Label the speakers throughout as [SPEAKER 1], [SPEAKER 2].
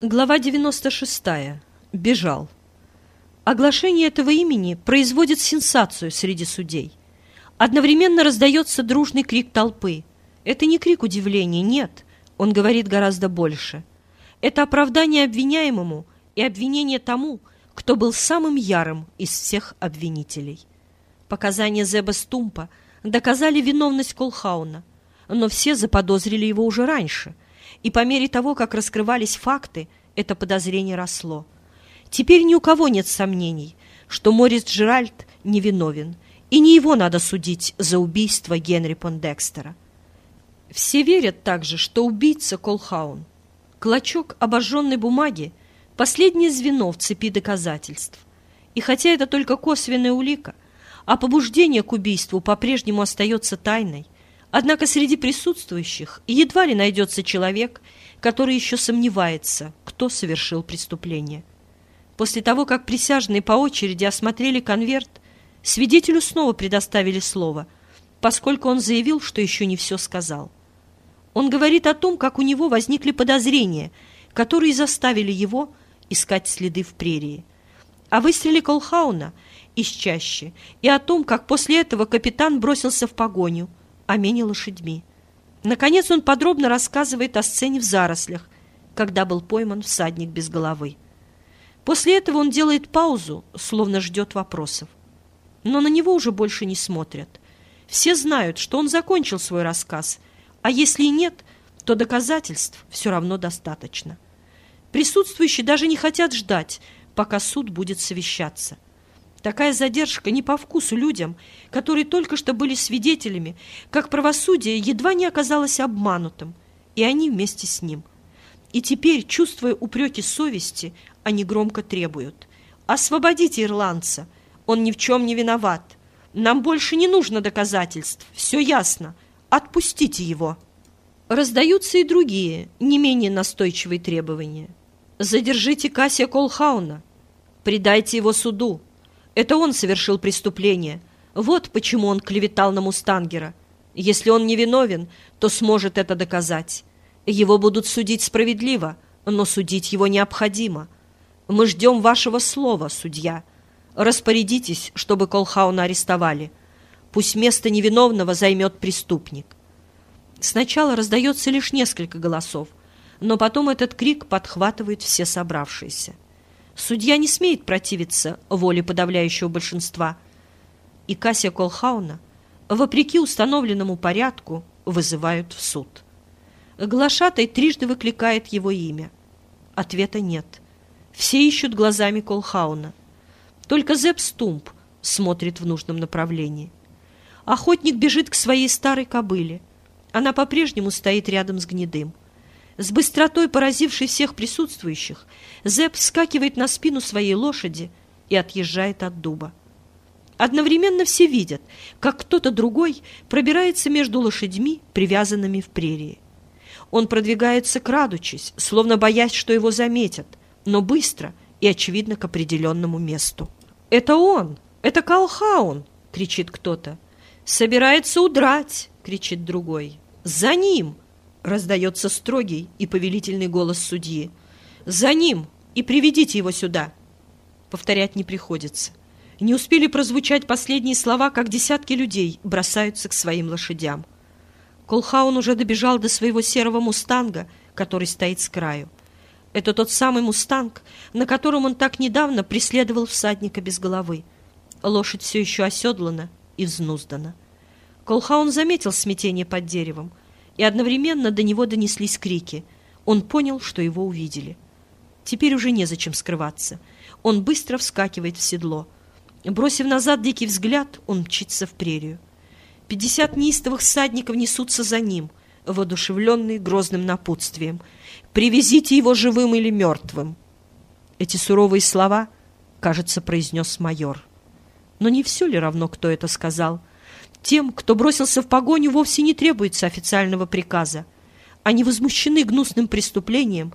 [SPEAKER 1] Глава 96. Бежал. Оглашение этого имени производит сенсацию среди судей. Одновременно раздается дружный крик толпы. Это не крик удивления, нет, он говорит гораздо больше. Это оправдание обвиняемому и обвинение тому, кто был самым ярым из всех обвинителей. Показания Зеба Стумпа доказали виновность Колхауна, но все заподозрили его уже раньше – и по мере того, как раскрывались факты, это подозрение росло. Теперь ни у кого нет сомнений, что Морис Джеральд невиновен, и не его надо судить за убийство Генри Пондекстера. Все верят также, что убийца Колхаун. Клочок обожженной бумаги – последнее звено в цепи доказательств. И хотя это только косвенная улика, а побуждение к убийству по-прежнему остается тайной – Однако среди присутствующих едва ли найдется человек, который еще сомневается, кто совершил преступление. После того, как присяжные по очереди осмотрели конверт, свидетелю снова предоставили слово, поскольку он заявил, что еще не все сказал. Он говорит о том, как у него возникли подозрения, которые заставили его искать следы в прерии. О выстреле Колхауна из чаще и о том, как после этого капитан бросился в погоню – о мене лошадьми. Наконец он подробно рассказывает о сцене в зарослях, когда был пойман всадник без головы. После этого он делает паузу, словно ждет вопросов. Но на него уже больше не смотрят. Все знают, что он закончил свой рассказ, а если и нет, то доказательств все равно достаточно. Присутствующие даже не хотят ждать, пока суд будет совещаться – Такая задержка не по вкусу людям, которые только что были свидетелями, как правосудие едва не оказалось обманутым, и они вместе с ним. И теперь, чувствуя упреки совести, они громко требуют. «Освободите ирландца! Он ни в чем не виноват! Нам больше не нужно доказательств! Все ясно! Отпустите его!» Раздаются и другие, не менее настойчивые требования. «Задержите Кассия Колхауна! Предайте его суду!» Это он совершил преступление. Вот почему он клеветал на Мустангера. Если он невиновен, то сможет это доказать. Его будут судить справедливо, но судить его необходимо. Мы ждем вашего слова, судья. Распорядитесь, чтобы Колхауна арестовали. Пусть место невиновного займет преступник. Сначала раздается лишь несколько голосов, но потом этот крик подхватывают все собравшиеся. Судья не смеет противиться воле подавляющего большинства. И Кася Колхауна, вопреки установленному порядку, вызывают в суд. Глашатай трижды выкликает его имя. Ответа нет. Все ищут глазами Колхауна. Только Зепп Стумп смотрит в нужном направлении. Охотник бежит к своей старой кобыле. Она по-прежнему стоит рядом с гнедым. С быстротой поразившей всех присутствующих, Зэп вскакивает на спину своей лошади и отъезжает от дуба. Одновременно все видят, как кто-то другой пробирается между лошадьми, привязанными в прерии. Он продвигается крадучись, словно боясь, что его заметят, но быстро и, очевидно, к определенному месту. «Это он! Это Калхаун!» — кричит кто-то. «Собирается удрать!» — кричит другой. «За ним!» Раздается строгий и повелительный голос судьи. «За ним! И приведите его сюда!» Повторять не приходится. Не успели прозвучать последние слова, как десятки людей бросаются к своим лошадям. Колхаун уже добежал до своего серого мустанга, который стоит с краю. Это тот самый мустанг, на котором он так недавно преследовал всадника без головы. Лошадь все еще оседлана и взнуздана. Колхаун заметил смятение под деревом — и одновременно до него донеслись крики. Он понял, что его увидели. Теперь уже незачем скрываться. Он быстро вскакивает в седло. Бросив назад дикий взгляд, он мчится в прерию. Пятьдесят неистовых всадников несутся за ним, воодушевленные грозным напутствием. «Привезите его живым или мертвым!» Эти суровые слова, кажется, произнес майор. Но не все ли равно, кто это сказал? Тем, кто бросился в погоню, вовсе не требуется официального приказа. Они возмущены гнусным преступлением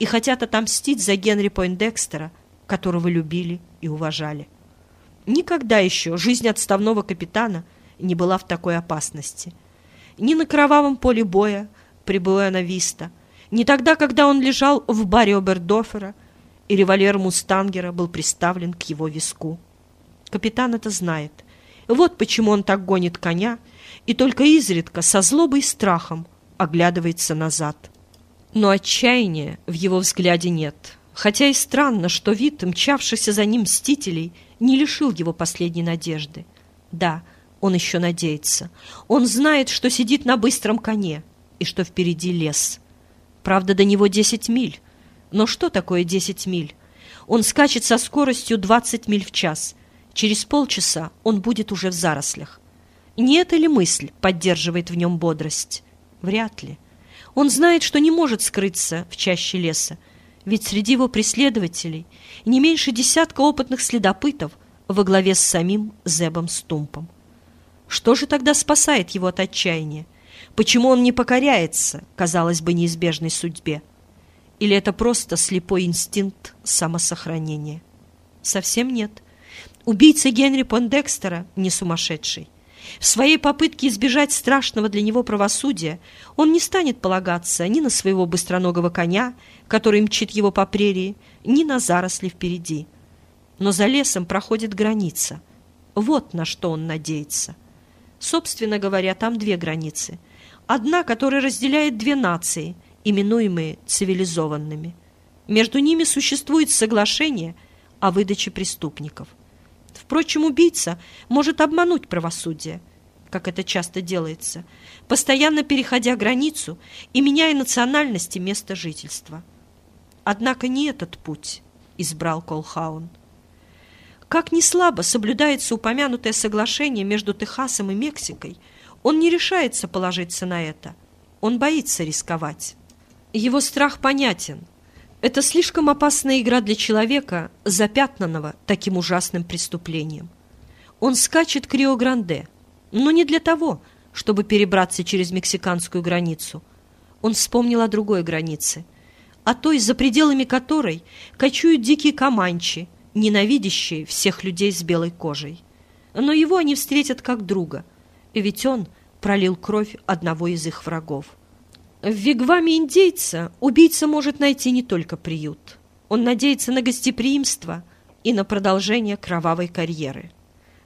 [SPEAKER 1] и хотят отомстить за Генри Пойндекстера, которого любили и уважали. Никогда еще жизнь отставного капитана не была в такой опасности. Ни на кровавом поле боя при Буэна-Виста, не тогда, когда он лежал в баре Обердофера, и револьвер Мустангера был приставлен к его виску. Капитан это знает. Вот почему он так гонит коня и только изредка со злобой и страхом оглядывается назад. Но отчаяния в его взгляде нет. Хотя и странно, что вид мчавшихся за ним мстителей не лишил его последней надежды. Да, он еще надеется. Он знает, что сидит на быстром коне и что впереди лес. Правда, до него десять миль. Но что такое десять миль? Он скачет со скоростью двадцать миль в час. Через полчаса он будет уже в зарослях. Не эта ли мысль поддерживает в нем бодрость? Вряд ли. Он знает, что не может скрыться в чаще леса, ведь среди его преследователей не меньше десятка опытных следопытов во главе с самим Зебом Стумпом. Что же тогда спасает его от отчаяния? Почему он не покоряется, казалось бы, неизбежной судьбе? Или это просто слепой инстинкт самосохранения? Совсем нет. Убийца Генри Пондекстера не сумасшедший. В своей попытке избежать страшного для него правосудия он не станет полагаться ни на своего быстроногого коня, который мчит его по прерии, ни на заросли впереди. Но за лесом проходит граница. Вот на что он надеется. Собственно говоря, там две границы. Одна, которая разделяет две нации, именуемые цивилизованными. Между ними существует соглашение о выдаче преступников – Впрочем, убийца может обмануть правосудие, как это часто делается, постоянно переходя границу и меняя национальность и место жительства. Однако не этот путь избрал Колхаун. Как ни слабо соблюдается упомянутое соглашение между Техасом и Мексикой, он не решается положиться на это. Он боится рисковать. Его страх понятен – это слишком опасная игра для человека, запятнанного таким ужасным преступлением. Он скачет к Рио-Гранде, но не для того, чтобы перебраться через мексиканскую границу. Он вспомнил о другой границе, о той, за пределами которой кочуют дикие команчи, ненавидящие всех людей с белой кожей. Но его они встретят как друга, ведь он пролил кровь одного из их врагов. В вигваме индейца убийца может найти не только приют. Он надеется на гостеприимство и на продолжение кровавой карьеры.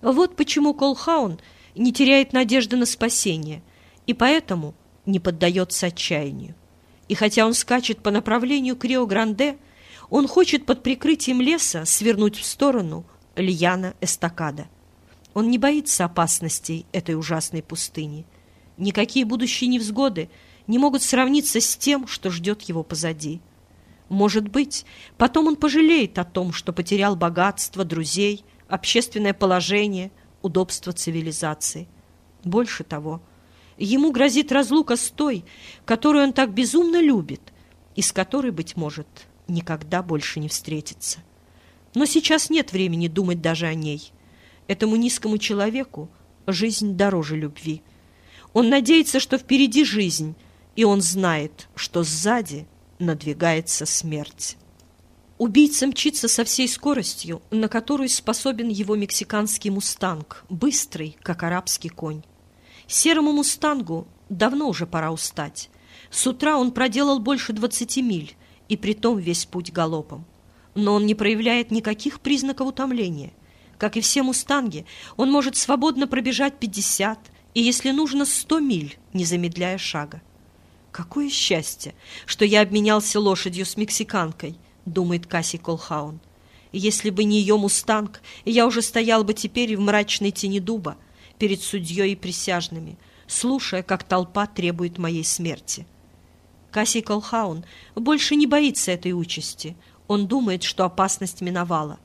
[SPEAKER 1] Вот почему Колхаун не теряет надежды на спасение и поэтому не поддается отчаянию. И хотя он скачет по направлению к Рио-Гранде, он хочет под прикрытием леса свернуть в сторону Льяна-Эстакада. Он не боится опасностей этой ужасной пустыни. Никакие будущие невзгоды – не могут сравниться с тем, что ждет его позади. Может быть, потом он пожалеет о том, что потерял богатство, друзей, общественное положение, удобство цивилизации. Больше того, ему грозит разлука с той, которую он так безумно любит, и с которой, быть может, никогда больше не встретится. Но сейчас нет времени думать даже о ней. Этому низкому человеку жизнь дороже любви. Он надеется, что впереди жизнь, и он знает, что сзади надвигается смерть. Убийца мчится со всей скоростью, на которую способен его мексиканский мустанг, быстрый, как арабский конь. Серому мустангу давно уже пора устать. С утра он проделал больше двадцати миль, и притом весь путь галопом. Но он не проявляет никаких признаков утомления. Как и все мустанги, он может свободно пробежать пятьдесят и, если нужно, сто миль, не замедляя шага. «Какое счастье, что я обменялся лошадью с мексиканкой», — думает Касси Колхаун. «Если бы не ее мустанг, я уже стоял бы теперь в мрачной тени дуба перед судьей и присяжными, слушая, как толпа требует моей смерти». Касси Колхаун больше не боится этой участи. Он думает, что опасность миновала.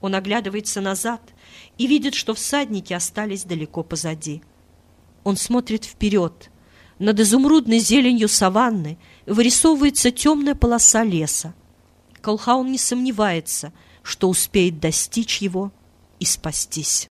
[SPEAKER 1] Он оглядывается назад и видит, что всадники остались далеко позади. Он смотрит вперед — над изумрудной зеленью саванны вырисовывается темная полоса леса. Колхаун не сомневается, что успеет достичь его и спастись.